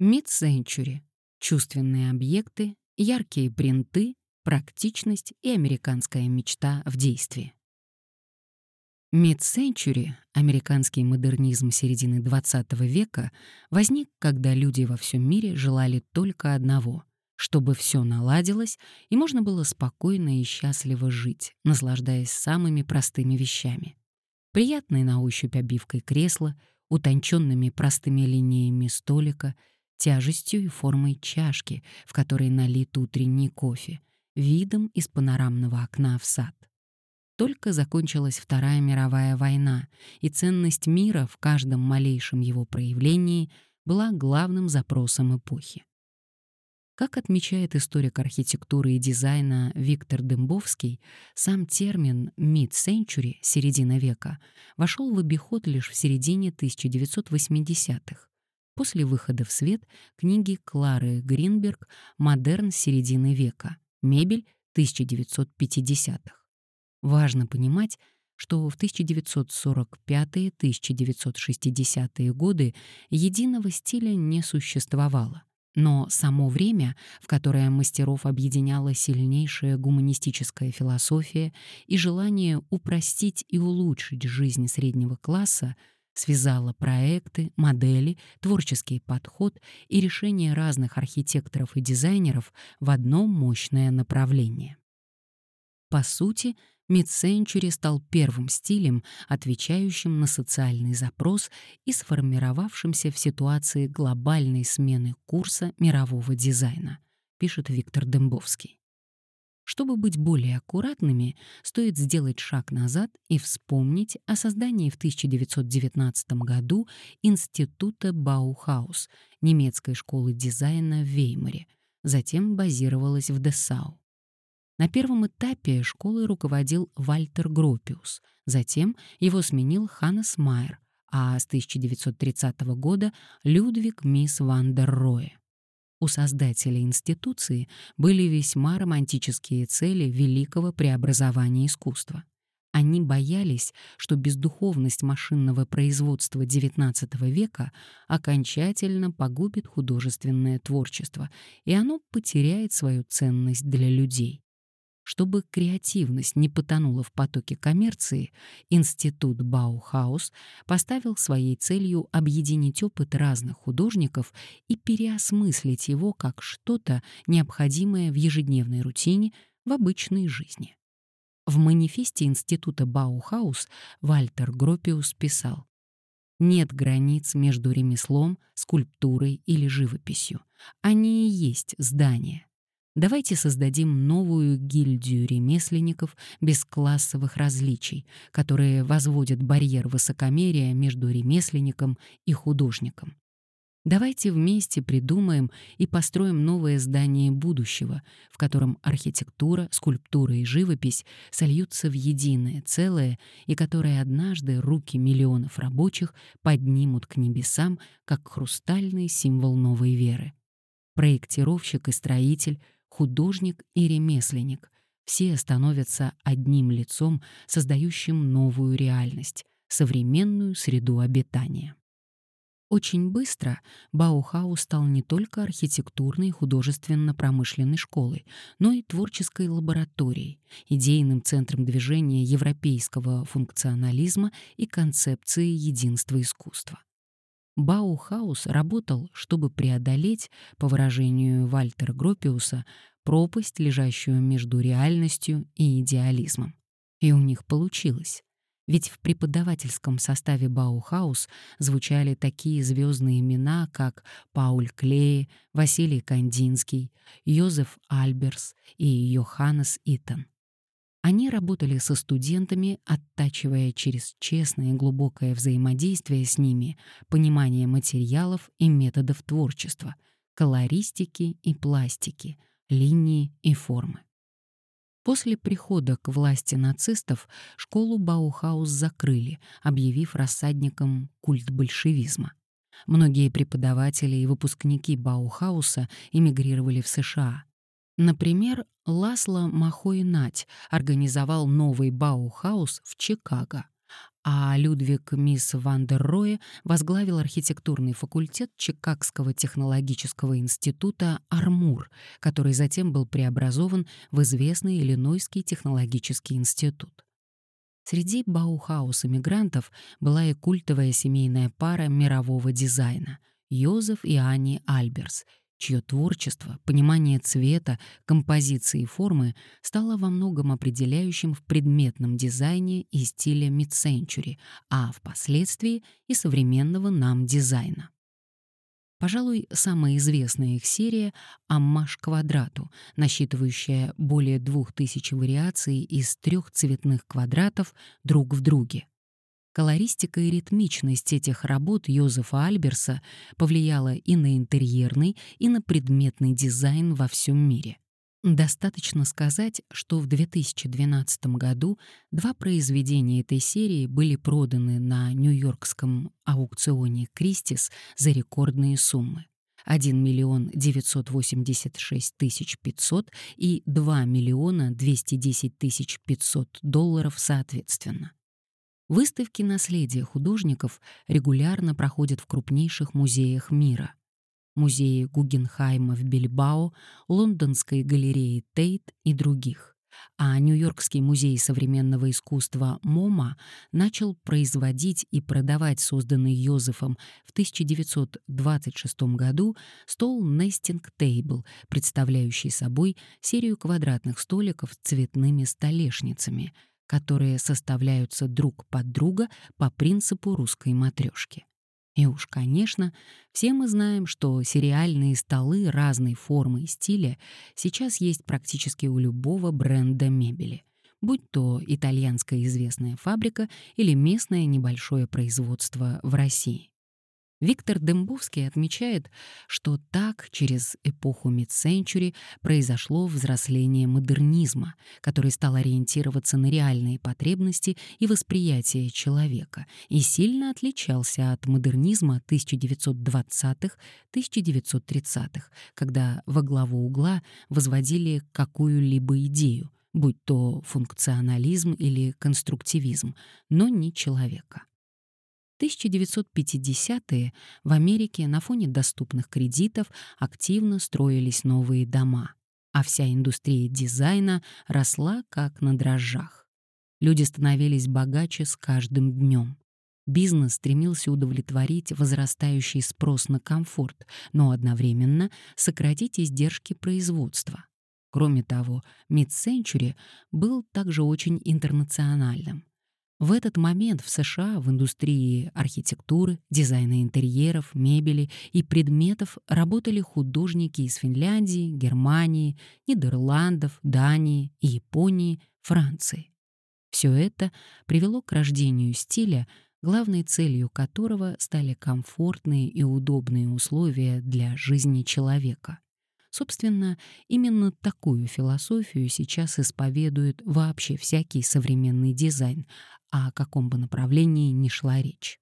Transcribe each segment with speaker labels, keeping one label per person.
Speaker 1: Mid-Century — чувственные объекты, яркие принты, практичность и американская мечта в действии. Mid-Century, американский модернизм середины XX века, возник, когда люди во всем мире желали только одного — чтобы все наладилось и можно было спокойно и счастливо жить, наслаждаясь самыми простыми вещами. Приятной на ощупь обивкой кресла, утонченными простыми линиями столика, тяжестью и формой чашки, в которой налит утренний кофе, видом из панорамного окна в сад. Только закончилась Вторая мировая война, и ценность мира в каждом малейшем его проявлении была главным запросом эпохи. Как отмечает историк архитектуры и дизайна Виктор Дымбовский, сам термин «mid-century» — середина века — вошел в обиход лишь в середине 1980-х, после выхода в свет книги Клары Гринберг «Модерн середины века. Мебель 1950-х». Важно понимать, что в 1945-1960-е годы единого стиля не существовало. Но само время, в которое мастеров объединяла сильнейшая гуманистическая философия и желание упростить и улучшить жизнь среднего класса, связало проекты, модели, творческий подход и решения разных архитекторов и дизайнеров в одно мощное направление. По сути, Mid-Century стал первым стилем, отвечающим на социальный запрос и сформировавшимся в ситуации глобальной смены курса мирового дизайна, пишет Виктор Дембовский. Чтобы быть более аккуратными, стоит сделать шаг назад и вспомнить о создании в 1919 году Института Баухаус, немецкой школы дизайна в Веймаре, затем базировалась в Дессау. На первом этапе школой руководил Вальтер Гропиус, затем его сменил Ханнес Майер, а с 1930 года Людвиг Мис ван дер Роэ. У создателей институции были весьма романтические цели великого преобразования искусства. Они боялись, что бездуховность машинного производства XIX века окончательно погубит художественное творчество, и оно потеряет свою ценность для людей. Чтобы креативность не потонула в потоке коммерции, Институт Баухаус поставил своей целью объединить опыт разных художников и переосмыслить его как что-то необходимое в ежедневной рутине в обычной жизни. В манифесте Института Баухаус Вальтер Гропиус писал «Нет границ между ремеслом, скульптурой или живописью. Они и есть здания. Давайте создадим новую гильдию ремесленников без классовых различий, которые возводят барьер высокомерия между ремесленником и художником. Давайте вместе придумаем и построим новое здание будущего, в котором архитектура, скульптура и живопись сольются в единое целое и которое однажды руки миллионов рабочих поднимут к небесам как хрустальный символ новой веры. Проектировщик и строитель — художник и ремесленник. Все становятся одним лицом, создающим новую реальность, современную среду обитания. Очень быстро Баухаус стал не только архитектурной художественно-промышленной школой, но и творческой лабораторией, идейным центром движения европейского функционализма и концепции единства искусства. Баухаус работал, чтобы преодолеть, по выражению Вальтера Гропиуса, пропасть, лежащую между реальностью и идеализмом. И у них получилось. Ведь в преподавательском составе Баухаус звучали такие звездные имена, как Пауль Клее, Василий Кандинский, Йозеф Альберс и Йоханнес Итан. Они работали со студентами, оттачивая через честное и глубокое взаимодействие с ними понимание материалов и методов творчества, колористики и пластики, линии и формы. После прихода к власти нацистов школу Баухаус закрыли, объявив рассадником культурбольшевизма. Многие преподаватели и выпускники Баухауса эмигрировали в США, Например, Ласло Мохой организовал новый Баухаус в Чикаго, а Людвиг Мис ван дер Роэ возглавил архитектурный факультет Чикагского технологического института «Армур», который затем был преобразован в известный Иллинойский технологический институт. Среди Баухаус-эмигрантов была и культовая семейная пара мирового дизайна — Йозеф и Ани Альберс, чье творчество, понимание цвета, композиции и формы стало во многом определяющим в предметном дизайне и стиле mid-century, а впоследствии и современного нам дизайна. Пожалуй, самая известная их серия — «Аммаж квадрату», насчитывающая более двух тысяч вариаций из трех цветных квадратов друг в друге. Колористика и ритмичность этих работ Йозефа Альберса повлияла и на интерьерный, и на предметный дизайн во всем мире. Достаточно сказать, что в 2012 году два произведения этой серии были проданы на нью-йоркском аукционе «Кристис» за рекордные суммы. 1 миллион 986 тысяч 500 и 2 миллиона 210 тысяч 500 долларов соответственно. Выставки наследия художников регулярно проходят в крупнейших музеях мира. Музее Гугенхайма в Бильбао, Лондонской галереи Тейт и других. А Нью-Йоркский музей современного искусства МоМА начал производить и продавать созданный Йозефом в 1926 году стол Nesting Table, представляющий собой серию квадратных столиков с цветными столешницами — которые составляются друг под друга по принципу русской матрешки. И уж, конечно, все мы знаем, что сериальные столы разной формы и стиля сейчас есть практически у любого бренда мебели, будь то итальянская известная фабрика или местное небольшое производство в России. Виктор Дембовский отмечает, что так через эпоху мид-сенчури произошло взросление модернизма, который стал ориентироваться на реальные потребности и восприятие человека и сильно отличался от модернизма 1920-1930-х, когда во главу угла возводили какую-либо идею, будь то функционализм или конструктивизм, но не человека. 1950-е в Америке на фоне доступных кредитов активно строились новые дома, а вся индустрия дизайна росла как на дрожжах. Люди становились богаче с каждым днем. Бизнес стремился удовлетворить возрастающий спрос на комфорт, но одновременно сократить издержки производства. Кроме того, Mid-Century был также очень интернациональным. В этот момент в США в индустрии архитектуры, дизайна интерьеров, мебели и предметов работали художники из Финляндии, Германии, Нидерландов, Дании, Японии, Франции. Все это привело к рождению стиля, главной целью которого стали комфортные и удобные условия для жизни человека. Собственно, именно такую философию сейчас исповедует вообще всякий современный дизайн, о каком бы направлении ни шла речь.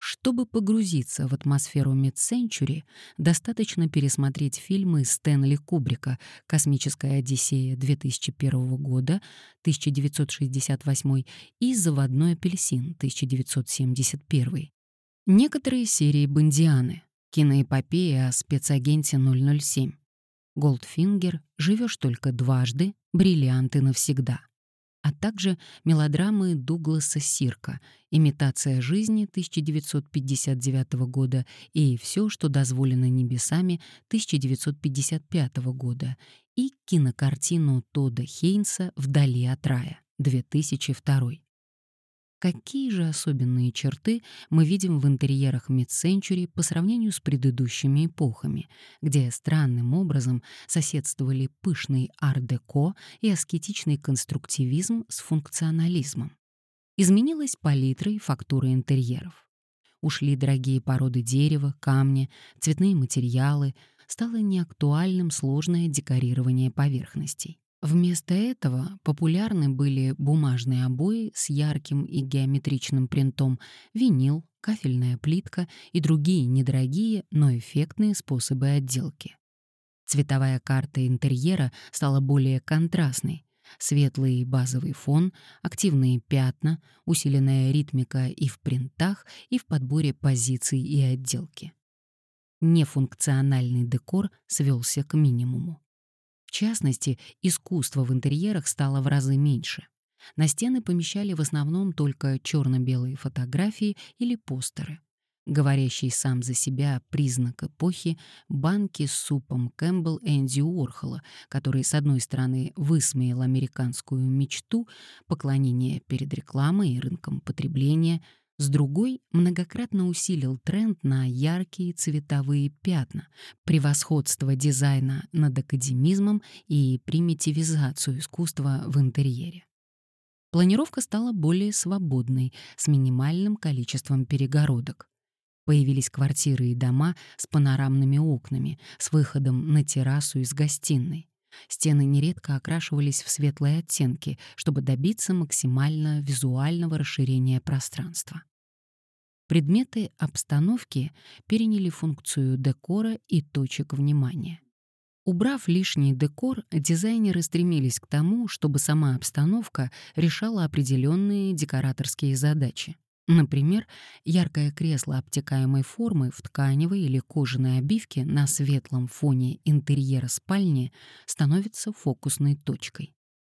Speaker 1: Чтобы погрузиться в атмосферу Mid-Century, достаточно пересмотреть фильмы Стэнли Кубрика «Космическая Одиссея» 2001 года, 1968 и «Заводной апельсин» 1971. Некоторые серии «Бондианы», киноэпопеи о спецагенте 007, «Голдфингер», «Живешь только дважды», «Бриллианты навсегда» а также мелодрамы Дугласа Сирка «Имитация жизни» 1959 года и «Все, что дозволено небесами» 1955 года и кинокартину Тодда Хейнса «Вдали от рая» 2002. Какие же особенные черты мы видим в интерьерах Mid-Century по сравнению с предыдущими эпохами, где странным образом соседствовали пышный ар-деко и аскетичный конструктивизм с функционализмом? Изменилась палитра и фактура интерьеров. Ушли дорогие породы дерева, камня, цветные материалы, стало неактуальным сложное декорирование поверхностей. Вместо этого популярны были бумажные обои с ярким и геометричным принтом, винил, кафельная плитка и другие недорогие, но эффектные способы отделки. Цветовая карта интерьера стала более контрастной. Светлый базовый фон, активные пятна, усиленная ритмика и в принтах, и в подборе позиций и отделки. Нефункциональный декор свелся к минимуму. В частности, искусство в интерьерах стало в разы меньше. На стены помещали в основном только черно-белые фотографии или постеры. Говорящий сам за себя признак эпохи — банки с супом Кэмпбелл Энди Уорхола, который, с одной стороны, высмеял американскую мечту, поклонение перед рекламой и рынком потребления, с другой многократно усилил тренд на яркие цветовые пятна, превосходство дизайна над академизмом и примитивизацию искусства в интерьере. Планировка стала более свободной, с минимальным количеством перегородок. Появились квартиры и дома с панорамными окнами, с выходом на террасу из гостиной. Стены нередко окрашивались в светлые оттенки, чтобы добиться максимально визуального расширения пространства. Предметы обстановки переняли функцию декора и точек внимания. Убрав лишний декор, дизайнеры стремились к тому, чтобы сама обстановка решала определенные декораторские задачи. Например, яркое кресло обтекаемой формы в тканевой или кожаной обивке на светлом фоне интерьера спальни становится фокусной точкой.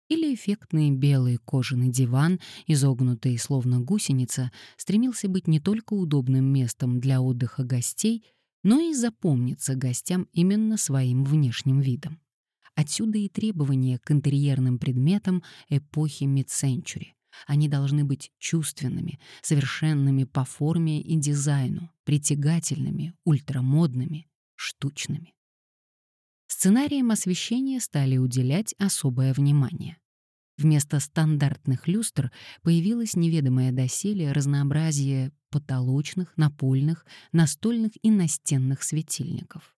Speaker 1: Или эффектный белый кожаный диван, изогнутый словно гусеница, стремился быть не только удобным местом для отдыха гостей, но и запомниться гостям именно своим внешним видом. Отсюда и требования к интерьерным предметам эпохи мид-сенчури. Они должны быть чувственными, совершенными по форме и дизайну, притягательными, ультрамодными, штучными. Сценариям освещения стали уделять особое внимание. Вместо стандартных люстр появилось неведомое доселе разнообразие потолочных, напольных, настольных и настенных светильников.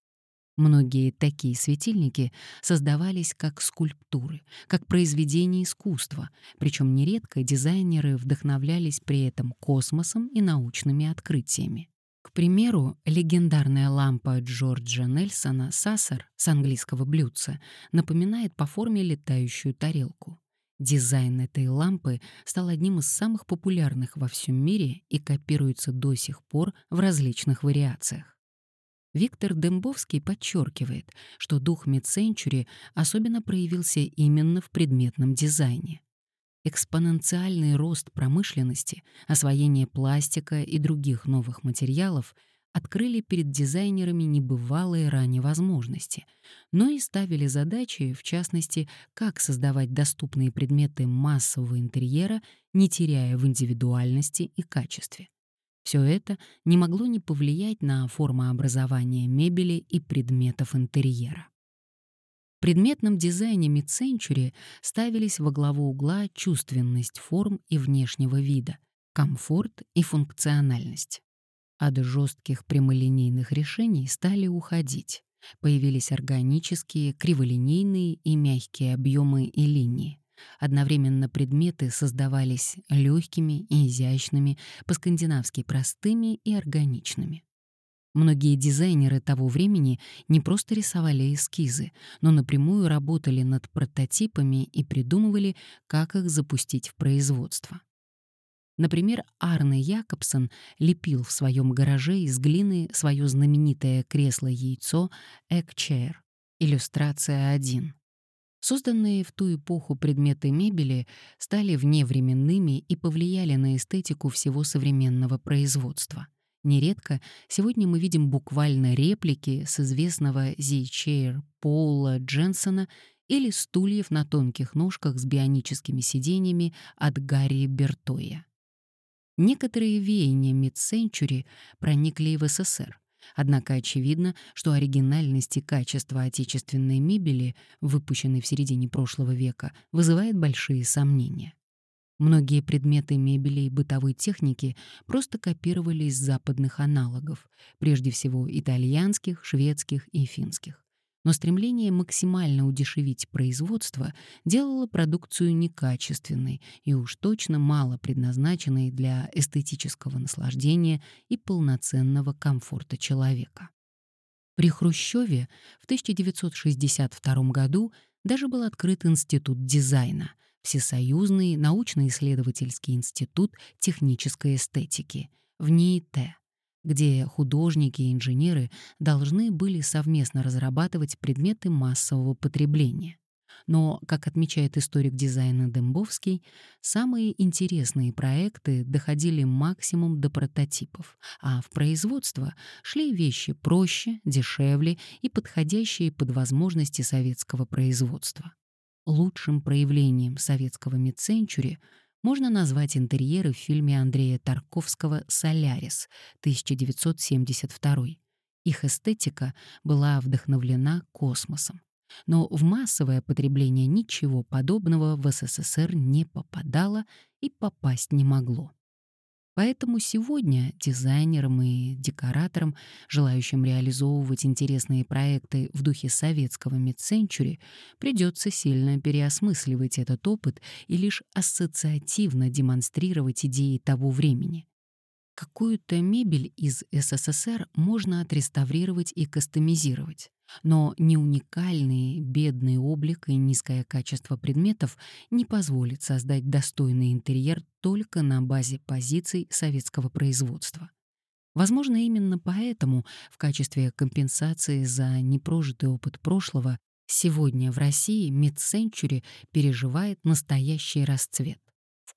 Speaker 1: Многие такие светильники создавались как скульптуры, как произведения искусства, причем нередко дизайнеры вдохновлялись при этом космосом и научными открытиями. К примеру, легендарная лампа Джорджа Нельсона «Сассер» с английского блюдца напоминает по форме летающую тарелку. Дизайн этой лампы стал одним из самых популярных во всем мире и копируется до сих пор в различных вариациях. Виктор Дембовский подчеркивает, что дух мид-сенчури особенно проявился именно в предметном дизайне. Экспоненциальный рост промышленности, освоение пластика и других новых материалов открыли перед дизайнерами небывалые ранее возможности, но и ставили задачи, в частности, как создавать доступные предметы массового интерьера, не теряя в индивидуальности и качестве. Все это не могло не повлиять на формообразование мебели и предметов интерьера. Предметном дизайне мид-сенчури ставились во главу угла чувственность форм и внешнего вида, комфорт и функциональность. От жестких прямолинейных решений стали уходить. Появились органические, криволинейные и мягкие объемы и линии. Одновременно предметы создавались легкими и изящными, по-скандинавски простыми и органичными. Многие дизайнеры того времени не просто рисовали эскизы, но напрямую работали над прототипами и придумывали, как их запустить в производство. Например, Арне Якобсон лепил в своем гараже из глины свое знаменитое кресло-яйцо Egg иллюстрация 1. Созданные в ту эпоху предметы мебели стали вневременными и повлияли на эстетику всего современного производства. Нередко сегодня мы видим буквально реплики с известного Z-Chair Поула Дженсона или стульев на тонких ножках с бионическими сиденьями от Гарри Бертоя. Некоторые веяния мид-сенчури проникли и в СССР. Однако очевидно, что оригинальность и качество отечественной мебели, выпущенной в середине прошлого века, вызывает большие сомнения. Многие предметы мебели и бытовой техники просто копировали из западных аналогов, прежде всего итальянских, шведских и финских но стремление максимально удешевить производство делало продукцию некачественной и уж точно мало предназначенной для эстетического наслаждения и полноценного комфорта человека. При Хрущеве в 1962 году Даже был открыт институт дизайна, Всесоюзный научно-исследовательский институт технической эстетики, в НИИТ, где художники и инженеры должны были совместно разрабатывать предметы массового потребления. Но, как отмечает историк дизайна Дембовский, самые интересные проекты доходили максимум до прототипов, а в производство шли вещи проще, дешевле и подходящие под возможности советского производства. Лучшим проявлением советского мидценчури можно назвать интерьеры в фильме Андрея Тарковского «Солярис» 1972. Их эстетика была вдохновлена космосом. Но в массовое потребление ничего подобного в СССР не попадало и попасть не могло. Поэтому сегодня дизайнерам и декораторам, желающим реализовывать интересные проекты в духе советского мидсенчури, придется сильно переосмысливать этот опыт и лишь ассоциативно демонстрировать идеи того времени. Какую-то мебель из СССР можно отреставрировать и кастомизировать. Но не уникальный, бедный облик и низкое качество предметов не позволит создать достойный интерьер только на базе позиций советского производства. Возможно, именно поэтому в качестве компенсации за непрожитый опыт прошлого сегодня в России мид-сенчури переживает настоящий расцвет.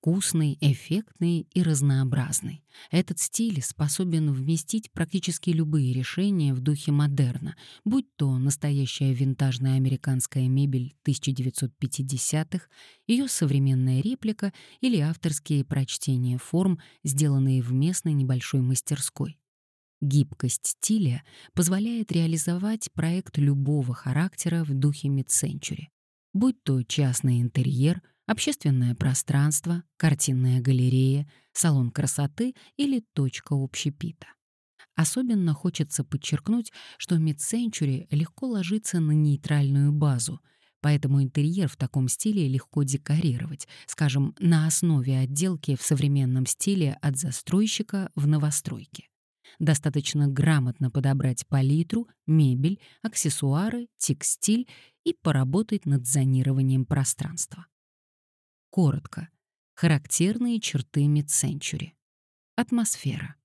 Speaker 1: Вкусный, эффектный и разнообразный. Этот стиль способен вместить практически любые решения в духе модерна, будь то настоящая винтажная американская мебель 1950-х, ее современная реплика или авторские прочтения форм, сделанные в местной небольшой мастерской. Гибкость стиля позволяет реализовать проект любого характера в духе мид-сенчури, будь то частный интерьер — общественное пространство, картинная галерея, салон красоты или точка общепита. Особенно хочется подчеркнуть, что мид-сенчури легко ложится на нейтральную базу, поэтому интерьер в таком стиле легко декорировать, скажем, на основе отделки в современном стиле от застройщика в новостройке. Достаточно грамотно подобрать палитру, мебель, аксессуары, текстиль и поработать над зонированием пространства. Коротко. Характерные черты мид-сенчури. Атмосфера.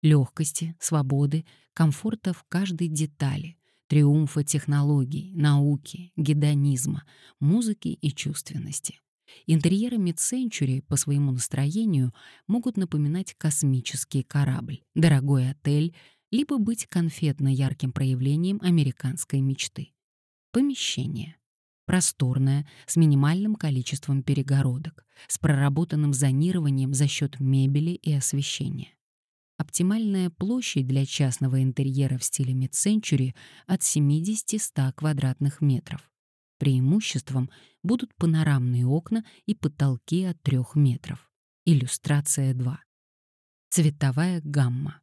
Speaker 1: Легкости, свободы, комфорта в каждой детали, триумфа технологий, науки, гедонизма, музыки и чувственности. Интерьеры мид-сенчури по своему настроению могут напоминать космический корабль, дорогой отель, либо быть конфетно-ярким проявлением американской мечты. Помещение просторная, с минимальным количеством перегородок, с проработанным зонированием за счет мебели и освещения. Оптимальная площадь для частного интерьера в стиле mid-century от 70-100 квадратных метров. Преимуществом будут панорамные окна и потолки от 3 метров. Иллюстрация 2. Цветовая гамма.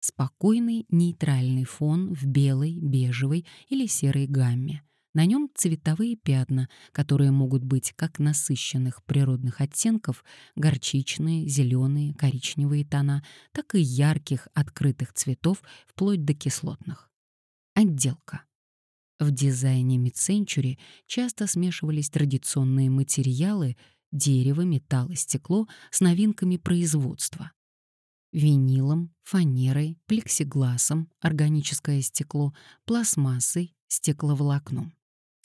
Speaker 1: Спокойный нейтральный фон в белой, бежевой или серой гамме — на нем цветовые пятна, которые могут быть как насыщенных природных оттенков, горчичные, зеленые, коричневые тона, так и ярких открытых цветов, вплоть до кислотных. Отделка. В дизайне мид-сенчури часто смешивались традиционные материалы — дерево, металл и стекло — с новинками производства. Винилом, фанерой, плексигласом, органическое стекло, пластмассой, стекловолокном.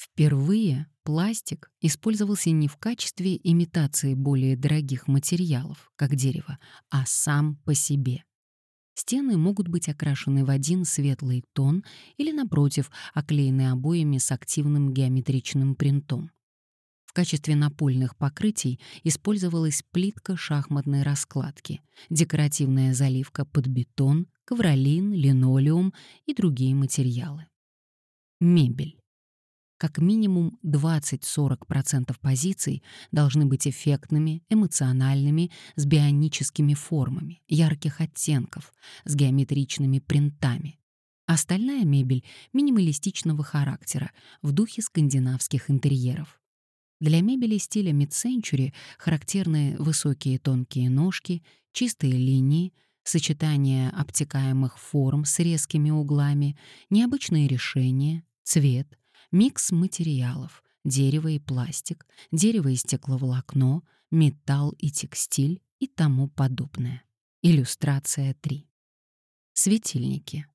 Speaker 1: Впервые пластик использовался не в качестве имитации более дорогих материалов, как дерево, а сам по себе. Стены могут быть окрашены в один светлый тон или, напротив, оклеены обоями с активным геометричным принтом. В качестве напольных покрытий использовалась плитка шахматной раскладки, декоративная заливка под бетон, ковролин, линолеум и другие материалы. Мебель как минимум 20-40% позиций должны быть эффектными, эмоциональными, с бионическими формами, ярких оттенков, с геометричными принтами. Остальная мебель минималистичного характера, в духе скандинавских интерьеров. Для мебели стиля mid-century характерны высокие тонкие ножки, чистые линии, сочетание обтекаемых форм с резкими углами, необычные решения, цвет, микс материалов, дерево и пластик, дерево и стекловолокно, металл и текстиль и тому подобное. Иллюстрация 3. Светильники.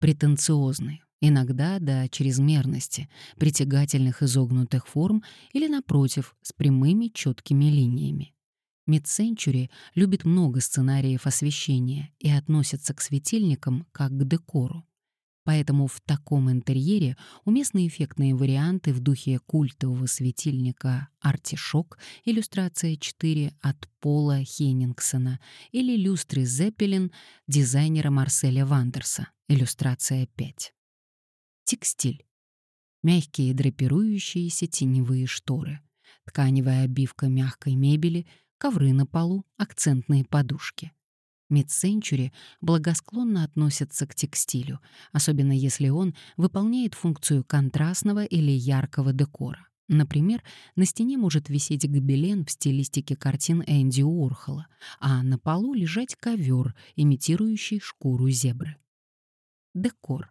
Speaker 1: Претенциозные, иногда до чрезмерности, притягательных изогнутых форм или, напротив, с прямыми четкими линиями. Mid-Century любит много сценариев освещения и относится к светильникам как к декору. Поэтому в таком интерьере уместны эффектные варианты в духе культового светильника «Артишок» иллюстрация 4 от Пола Хеннингсона или люстры Зеппелин дизайнера Марселя Вандерса иллюстрация 5. Текстиль. Мягкие драпирующиеся теневые шторы, тканевая обивка мягкой мебели, ковры на полу, акцентные подушки. Mid-Century благосклонно относится к текстилю, особенно если он выполняет функцию контрастного или яркого декора. Например, на стене может висеть гобелен в стилистике картин Энди Уорхола, а на полу лежать ковер, имитирующий шкуру зебры. Декор.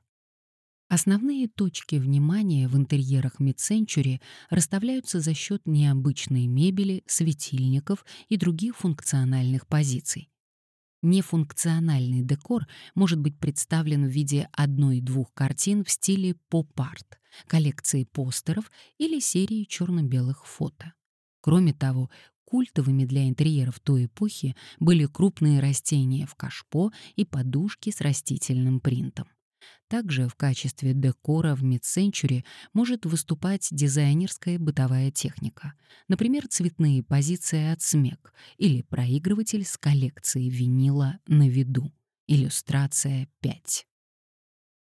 Speaker 1: Основные точки внимания в интерьерах Mid-Century расставляются за счет необычной мебели, светильников и других функциональных позиций. Нефункциональный декор может быть представлен в виде одной-двух картин в стиле поп-арт, коллекции постеров или серии черно-белых фото. Кроме того, культовыми для интерьеров той эпохи были крупные растения в кашпо и подушки с растительным принтом. Также в качестве декора в мид-сенчури может выступать дизайнерская бытовая техника, например, цветные позиции от смек или проигрыватель с коллекцией винила на виду. Иллюстрация 5.